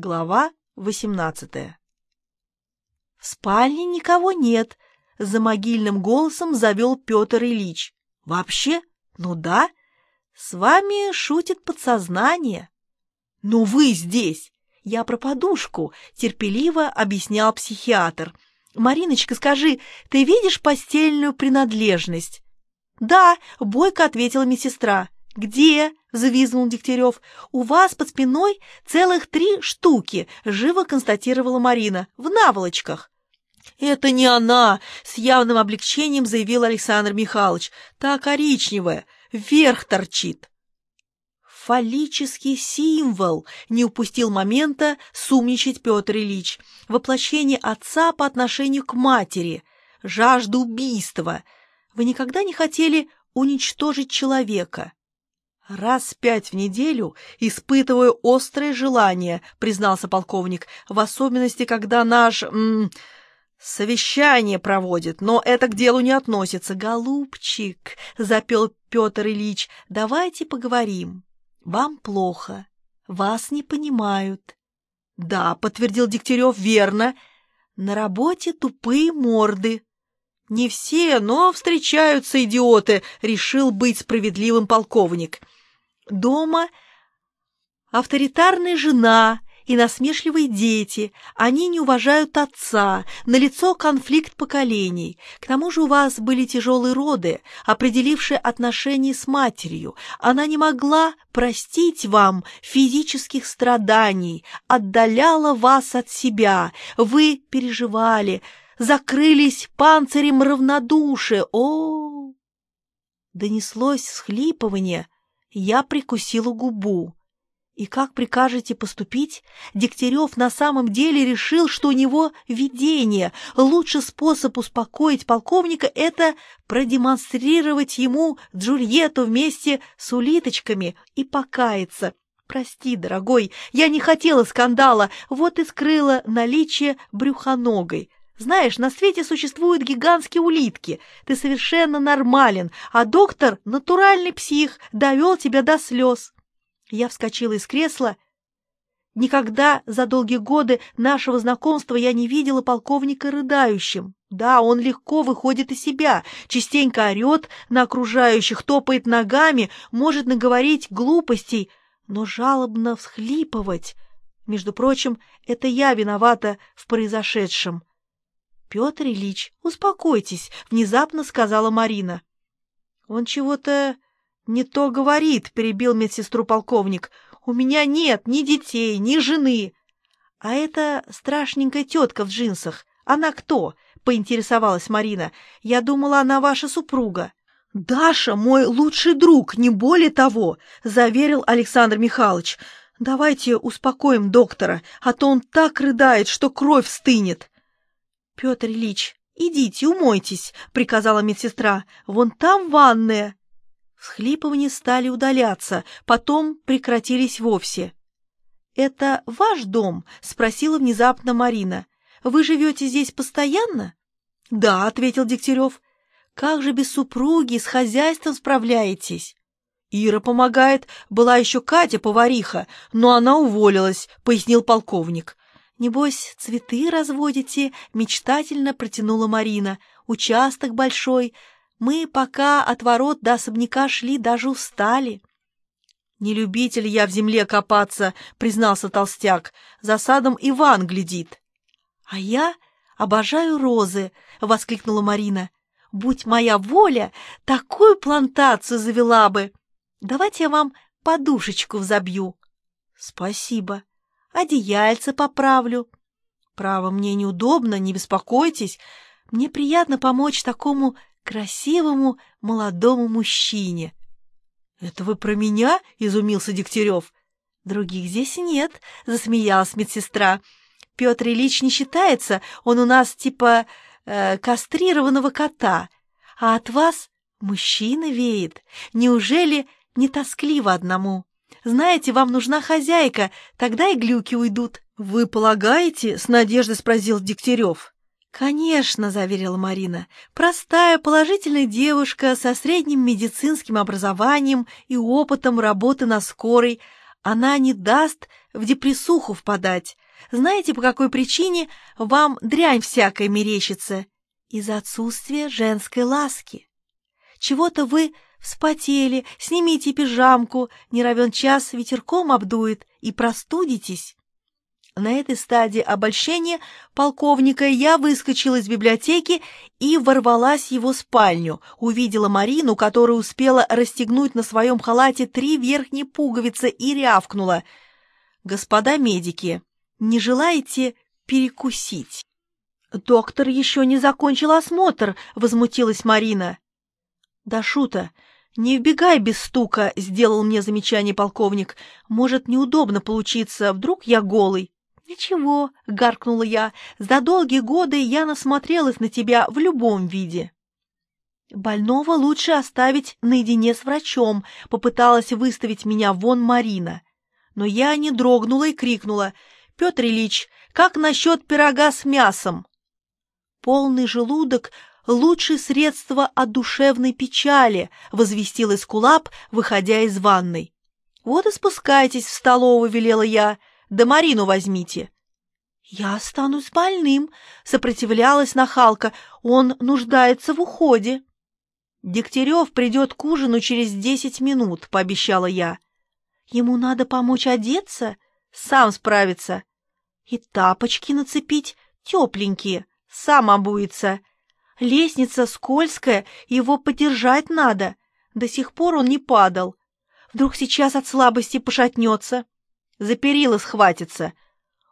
Глава 18 В спальне никого нет, за могильным голосом завел Петр Ильич. Вообще? Ну да. С вами шутит подсознание. Ну вы здесь. Я про подушку, терпеливо объяснял психиатр. Мариночка, скажи, ты видишь постельную принадлежность? Да, бойко ответила медсестра. «Где?» — завизнул Дегтярев. «У вас под спиной целых три штуки», — живо констатировала Марина. «В наволочках». «Это не она!» — с явным облегчением заявил Александр Михайлович. «Та коричневая, вверх торчит». Фаллический символ не упустил момента сумничать Петр Ильич. Воплощение отца по отношению к матери, жажда убийства. Вы никогда не хотели уничтожить человека? «Раз пять в неделю испытываю острое желание», — признался полковник, «в особенности, когда наш... М, совещание проводит, но это к делу не относится». «Голубчик», — запел Петр Ильич, — «давайте поговорим. Вам плохо, вас не понимают». «Да», — подтвердил Дегтярев, — «верно. На работе тупые морды». «Не все, но встречаются идиоты», — решил быть справедливым полковник. Дома авторитарная жена и насмешливые дети, они не уважают отца, налицо конфликт поколений. К тому же у вас были тяжелые роды, определившие отношения с матерью. Она не могла простить вам физических страданий, отдаляла вас от себя. Вы переживали, закрылись панцирем равнодушия. О! Донеслось схлипывание — я прикусила губу. И как прикажете поступить? Дегтярев на самом деле решил, что у него видение. Лучший способ успокоить полковника — это продемонстрировать ему Джульетту вместе с улиточками и покаяться. «Прости, дорогой, я не хотела скандала, вот и скрыла наличие брюхоногой. Знаешь, на свете существуют гигантские улитки. Ты совершенно нормален, а доктор, натуральный псих, довел тебя до слез. Я вскочила из кресла. Никогда за долгие годы нашего знакомства я не видела полковника рыдающим. Да, он легко выходит из себя, частенько орет на окружающих, топает ногами, может наговорить глупостей, но жалобно всхлипывать. Между прочим, это я виновата в произошедшем. «Петр Ильич, успокойтесь», — внезапно сказала Марина. «Он чего-то не то говорит», — перебил медсестру полковник. «У меня нет ни детей, ни жены». «А это страшненькая тетка в джинсах. Она кто?» — поинтересовалась Марина. «Я думала, она ваша супруга». «Даша мой лучший друг, не более того», — заверил Александр Михайлович. «Давайте успокоим доктора, а то он так рыдает, что кровь стынет». «Петр Ильич, идите, умойтесь», — приказала медсестра. «Вон там ванная». Всхлипывания стали удаляться, потом прекратились вовсе. «Это ваш дом?» — спросила внезапно Марина. «Вы живете здесь постоянно?» «Да», — ответил Дегтярев. «Как же без супруги с хозяйством справляетесь?» «Ира помогает, была еще Катя-повариха, но она уволилась», — пояснил полковник. «Небось, цветы разводите?» — мечтательно протянула Марина. «Участок большой. Мы пока от ворот до особняка шли, даже устали». «Не любитель я в земле копаться», — признался толстяк. «За садом Иван глядит». «А я обожаю розы», — воскликнула Марина. «Будь моя воля, такую плантацию завела бы. Давайте я вам подушечку взобью». «Спасибо», одеяльце поправлю. Право, мне неудобно, не беспокойтесь. Мне приятно помочь такому красивому молодому мужчине. — Это вы про меня? — изумился Дегтярев. — Других здесь нет, — засмеялась медсестра. — Петр Ильич не считается, он у нас типа э, кастрированного кота. А от вас мужчина веет. Неужели не тоскливо одному? Знаете, вам нужна хозяйка, тогда и глюки уйдут». «Вы полагаете?» — с надеждой спросил Дегтярев. «Конечно», — заверила Марина. «Простая, положительная девушка со средним медицинским образованием и опытом работы на скорой. Она не даст в депрессуху впадать. Знаете, по какой причине вам дрянь всякая мерещится? Из отсутствия женской ласки. Чего-то вы вспотели, снимите пижамку, не равен час ветерком обдует, и простудитесь. На этой стадии обольщения полковника я выскочила из библиотеки и ворвалась в его спальню. Увидела Марину, которая успела расстегнуть на своем халате три верхние пуговицы и рявкнула. «Господа медики, не желаете перекусить?» «Доктор еще не закончил осмотр», — возмутилась Марина. «Да шута, не вбегай без стука», — сделал мне замечание полковник. «Может, неудобно получиться, вдруг я голый». «Ничего», — гаркнула я, — «за долгие годы я насмотрелась на тебя в любом виде». «Больного лучше оставить наедине с врачом», — попыталась выставить меня вон Марина. Но я не дрогнула и крикнула, «Петр Ильич, как насчет пирога с мясом?» «Полный желудок — лучшее средство от душевной печали», — возвестил Эскулап, выходя из ванной. «Вот и спускайтесь в столовую», — велела я, — да Марину возьмите». «Я останусь больным», — сопротивлялась нахалка. «Он нуждается в уходе». «Дегтярев придет к ужину через десять минут», — пообещала я. «Ему надо помочь одеться? Сам справится. И тапочки нацепить, тепленькие, сам обуется. Лестница скользкая, его подержать надо. До сих пор он не падал. Вдруг сейчас от слабости пошатнется» за перила схватится.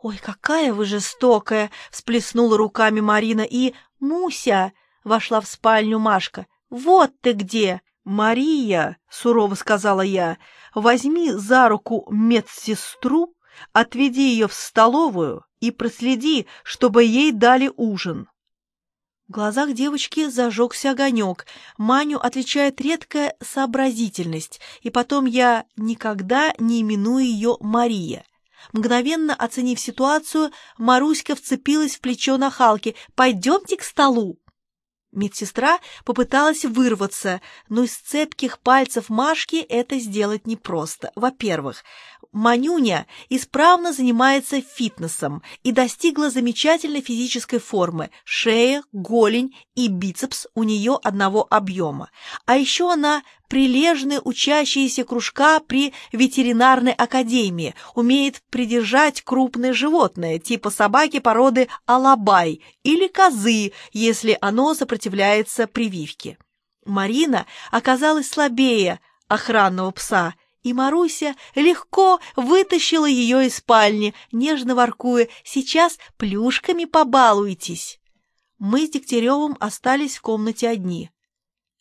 «Ой, какая вы жестокая!» — всплеснула руками Марина и... «Муся!» — вошла в спальню Машка. «Вот ты где!» «Мария!» — сурово сказала я. «Возьми за руку медсестру, отведи ее в столовую и проследи, чтобы ей дали ужин». В глазах девочки зажегся огонек. Маню отличает редкая сообразительность, и потом я никогда не именую ее Мария. Мгновенно оценив ситуацию, Маруська вцепилась в плечо нахалки. «Пойдемте к столу!» Медсестра попыталась вырваться, но из цепких пальцев Машки это сделать непросто. Во-первых, Манюня исправно занимается фитнесом и достигла замечательной физической формы. Шея, голень и бицепс у нее одного объема. А еще она прилежная учащаяся кружка при ветеринарной академии, умеет придержать крупное животное, типа собаки породы алабай или козы, если оно сопротивляется прививке. Марина оказалась слабее охранного пса – и Маруся легко вытащила ее из спальни, нежно воркуя «Сейчас плюшками побалуйтесь». Мы с Дегтяревым остались в комнате одни.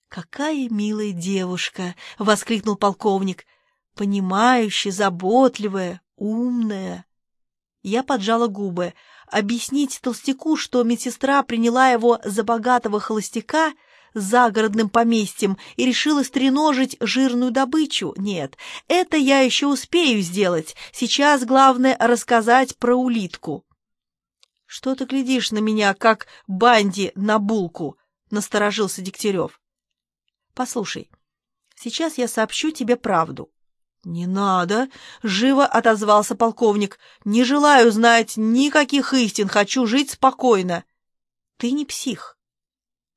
«Какая милая девушка!» — воскликнул полковник. «Понимающая, заботливая, умная». Я поджала губы. Объяснить толстяку, что медсестра приняла его за богатого холостяка — загородным поместьем и решила стреножить жирную добычу. Нет, это я еще успею сделать. Сейчас главное рассказать про улитку. — Что ты глядишь на меня, как банди на булку? — насторожился Дегтярев. — Послушай, сейчас я сообщу тебе правду. — Не надо, — живо отозвался полковник. — Не желаю знать никаких истин, хочу жить спокойно. — Ты не псих.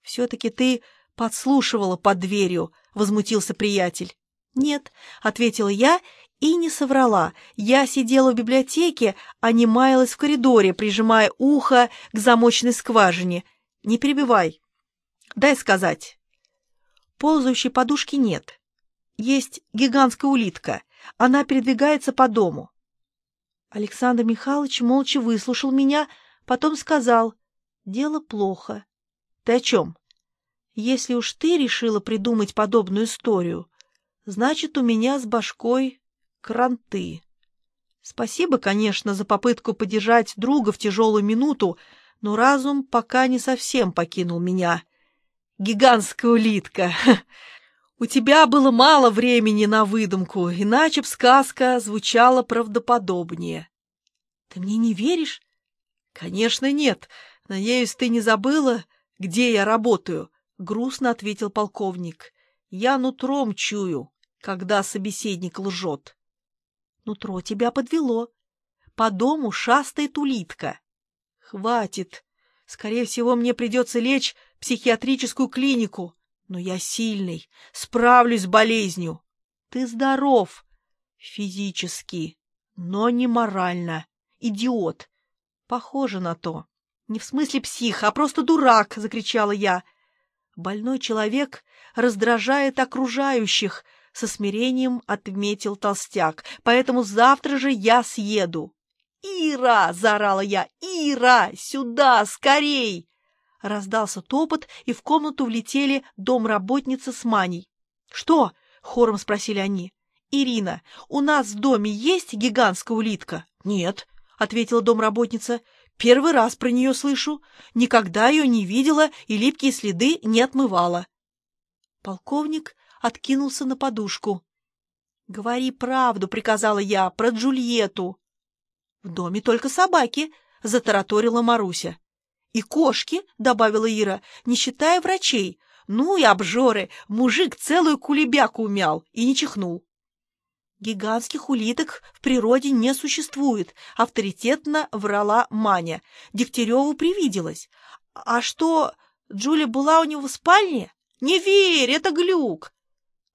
«Все-таки ты подслушивала под дверью», — возмутился приятель. «Нет», — ответила я и не соврала. Я сидела в библиотеке, а не маялась в коридоре, прижимая ухо к замочной скважине. «Не перебивай. Дай сказать». Ползающей подушки нет. Есть гигантская улитка. Она передвигается по дому. Александр Михайлович молча выслушал меня, потом сказал, «Дело плохо». «Ты о чем?» Если уж ты решила придумать подобную историю, значит, у меня с башкой кранты. Спасибо, конечно, за попытку поддержать друга в тяжелую минуту, но разум пока не совсем покинул меня. Гигантская улитка! У тебя было мало времени на выдумку, иначе б сказка звучала правдоподобнее. Ты мне не веришь? Конечно, нет. Надеюсь, ты не забыла, где я работаю грустно ответил полковник. Я нутром чую, когда собеседник лжет. Нутро тебя подвело. по дому шастает улитка. Хватит. Скорее всего, мне придется лечь в психиатрическую клинику. Но я сильный, справлюсь с болезнью. Ты здоров. Физически, но не морально. Идиот. Похоже на то. Не в смысле псих, а просто дурак, закричала я. Больной человек раздражает окружающих, со смирением отметил толстяк. Поэтому завтра же я съеду. «Ира!» — заорала я. «Ира! Сюда! Скорей!» Раздался топот, и в комнату влетели домработница с Маней. «Что?» — хором спросили они. «Ирина, у нас в доме есть гигантская улитка?» «Нет», — ответила домработница. «Первый раз про нее слышу. Никогда ее не видела и липкие следы не отмывала». Полковник откинулся на подушку. «Говори правду», — приказала я, — «про Джульетту». «В доме только собаки», — затараторила Маруся. «И кошки», — добавила Ира, — «не считая врачей. Ну и обжоры, мужик целую кулебяку умял и не чихнул». «Гигантских улиток в природе не существует», — авторитетно врала Маня. Дегтяреву привиделось. «А что, Джуля была у него в спальне?» «Не верь, это глюк!»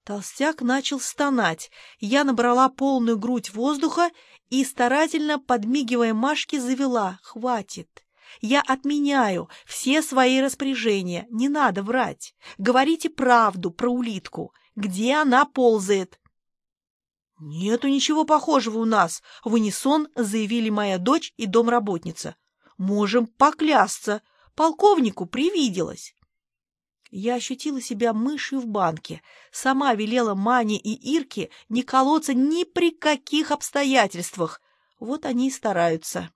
Толстяк начал стонать. Я набрала полную грудь воздуха и, старательно подмигивая Машке, завела «Хватит! Я отменяю все свои распоряжения, не надо врать. Говорите правду про улитку. Где она ползает?» «Нету ничего похожего у нас», — в унисон заявили моя дочь и домработница. «Можем поклясться. Полковнику привиделось». Я ощутила себя мышью в банке. Сама велела Мане и Ирке не колоться ни при каких обстоятельствах. Вот они и стараются.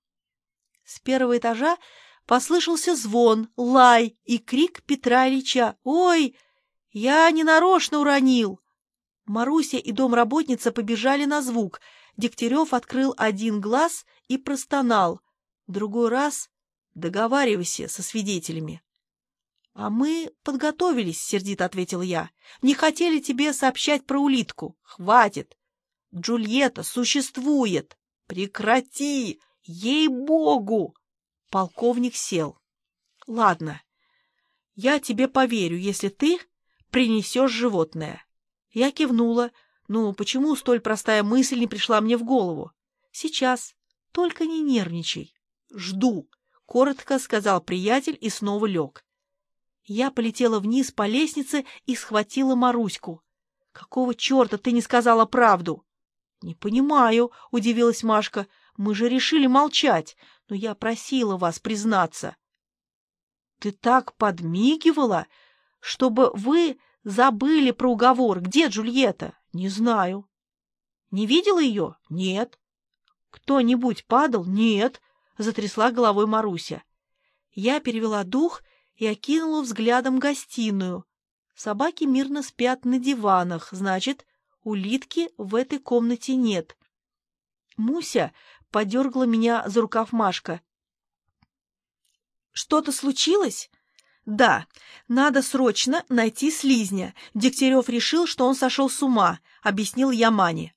С первого этажа послышался звон, лай и крик Петра Ильича. «Ой, я ненарочно уронил!» Маруся и домработница побежали на звук. Дегтярев открыл один глаз и простонал. Другой раз договаривайся со свидетелями. «А мы подготовились», — сердито ответил я. «Не хотели тебе сообщать про улитку. Хватит. Джульетта существует. Прекрати! Ей-богу!» Полковник сел. «Ладно, я тебе поверю, если ты принесешь животное». Я кивнула. «Ну, почему столь простая мысль не пришла мне в голову?» «Сейчас. Только не нервничай. Жду», — коротко сказал приятель и снова лег. Я полетела вниз по лестнице и схватила Маруську. «Какого черта ты не сказала правду?» «Не понимаю», — удивилась Машка. «Мы же решили молчать, но я просила вас признаться». «Ты так подмигивала, чтобы вы забыли про уговор. Где Джульетта?» «Не знаю». «Не видела ее?» «Нет». «Кто-нибудь падал?» «Нет», — затрясла головой Маруся. Я перевела дух и окинула взглядом гостиную. Собаки мирно спят на диванах, значит, улитки в этой комнате нет. Муся подергала меня за рукав Машка. «Что-то случилось?» «Да, надо срочно найти слизня. Дегтярев решил, что он сошел с ума», — объяснил я Мане.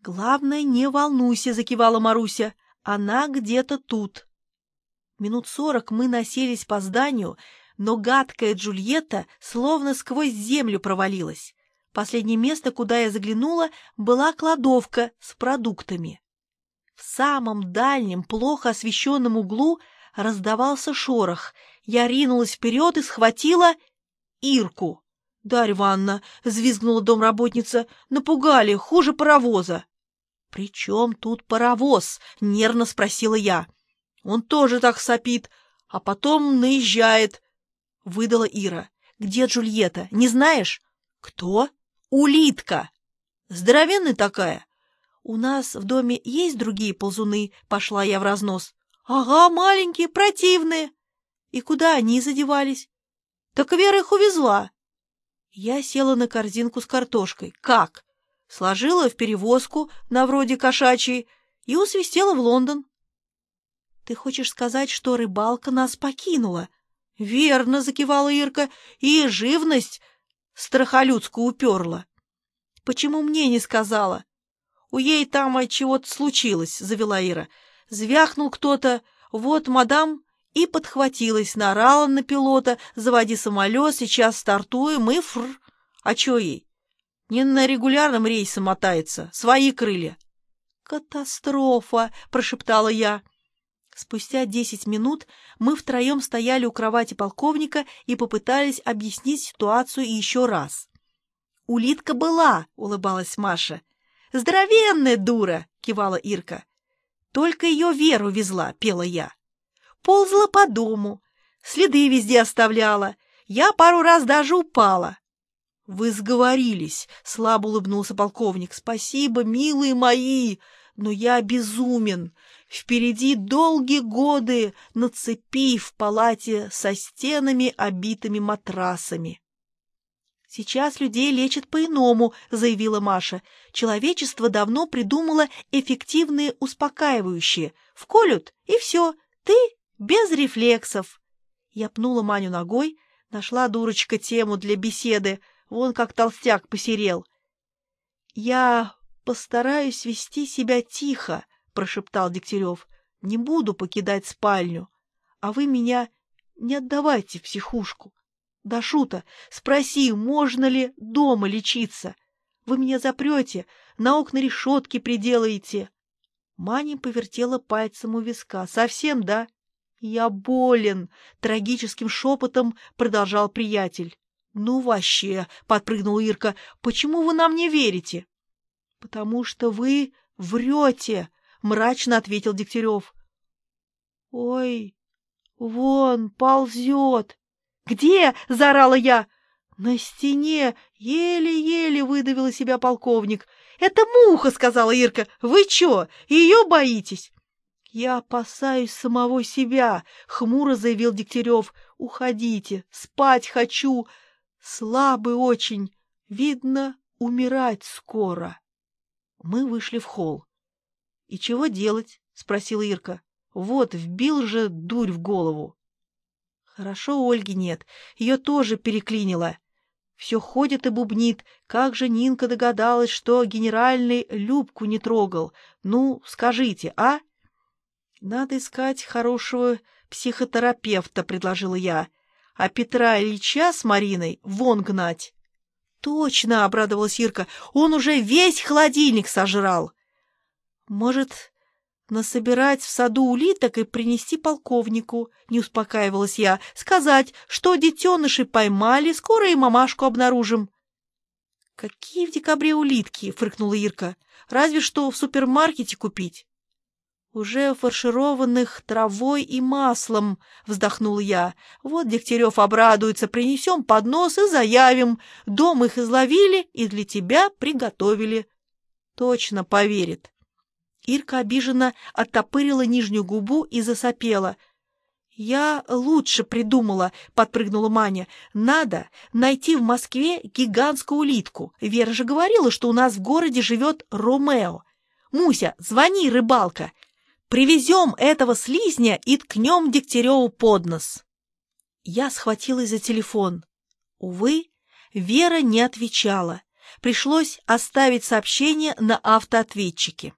«Главное, не волнуйся», — закивала Маруся. «Она где-то тут». Минут сорок мы носились по зданию, но гадкая Джульетта словно сквозь землю провалилась. Последнее место, куда я заглянула, была кладовка с продуктами. В самом дальнем, плохо освещенном углу раздавался шорох. Я ринулась вперед и схватила Ирку. — Дарья Ивановна, — взвизгнула домработница, — напугали, хуже паровоза. — При чем тут паровоз? — нервно спросила я. Он тоже так сопит, а потом наезжает, — выдала Ира. — Где Джульетта? Не знаешь? — Кто? — Улитка. — Здоровенная такая. — У нас в доме есть другие ползуны, — пошла я в разнос. — Ага, маленькие, противные. И куда они задевались? — Так Вера их увезла. Я села на корзинку с картошкой. Как? Сложила в перевозку на вроде кошачьей и усвистела в Лондон. Ты хочешь сказать, что рыбалка нас покинула? Верно, закивала Ирка, и живность страхолюдскую уперла. Почему мне не сказала? У ей там от чего-то случилось, завела Ира. Звякнул кто-то, вот мадам и подхватилась, наорала на пилота, заводи самолет, сейчас стартуем и фр. А чё ей? Не на регулярном рейсе мотается, свои крылья. «Катастрофа!» — прошептала я. Спустя десять минут мы втроем стояли у кровати полковника и попытались объяснить ситуацию еще раз. «Улитка была!» — улыбалась Маша. «Здоровенная дура!» — кивала Ирка. «Только ее Веру везла!» — пела я. «Ползала по дому, следы везде оставляла. Я пару раз даже упала». «Вы сговорились!» — слабо улыбнулся полковник. «Спасибо, милые мои! Но я безумен!» Впереди долгие годы на цепи в палате со стенами, обитыми матрасами. «Сейчас людей лечат по-иному», — заявила Маша. «Человечество давно придумало эффективные успокаивающие. Вколют, и все, ты без рефлексов». Я пнула Маню ногой, нашла дурочка тему для беседы, вон как толстяк посерел. «Я постараюсь вести себя тихо», — прошептал Дегтярев. — Не буду покидать спальню, а вы меня не отдавайте в психушку. Да шута, спроси, можно ли дома лечиться. Вы меня запрете, на окна решетки приделаете. Маня повертела пальцем у виска. Совсем, да? Я болен, трагическим шепотом продолжал приятель. Ну вообще, подпрыгнула Ирка, почему вы нам не верите? Потому что вы врете, мрачно ответил Дегтярев. Ой, вон ползет. Где? заорала я. На стене еле-еле выдавила себя полковник. Это муха, сказала Ирка. Вы чё, ее боитесь? Я опасаюсь самого себя, хмуро заявил Дегтярев. Уходите, спать хочу. Слабый очень. Видно, умирать скоро. Мы вышли в холл. — И чего делать? — спросила Ирка. — Вот, вбил же дурь в голову. Хорошо Ольги нет, ее тоже переклинило. Все ходит и бубнит, как же Нинка догадалась, что генеральный Любку не трогал. Ну, скажите, а? — Надо искать хорошего психотерапевта, — предложила я, — а Петра Ильича с Мариной вон гнать. — Точно, — обрадовалась Ирка, — он уже весь холодильник сожрал. Может, насобирать в саду улиток и принести полковнику, не успокаивалась я, сказать, что детеныши поймали, скоро и мамашку обнаружим. — Какие в декабре улитки? — фыркнула Ирка. — Разве что в супермаркете купить. — Уже фаршированных травой и маслом, — вздохнул я. — Вот Дегтярев обрадуется, принесем поднос и заявим. Дом их изловили и для тебя приготовили. Точно поверит. Ирка обиженно оттопырила нижнюю губу и засопела. «Я лучше придумала», — подпрыгнула Маня. «Надо найти в Москве гигантскую улитку. Вера же говорила, что у нас в городе живет Ромео. Муся, звони, рыбалка. Привезем этого слизня и ткнем Дегтяреву под нос». Я схватилась за телефон. Увы, Вера не отвечала. Пришлось оставить сообщение на автоответчике.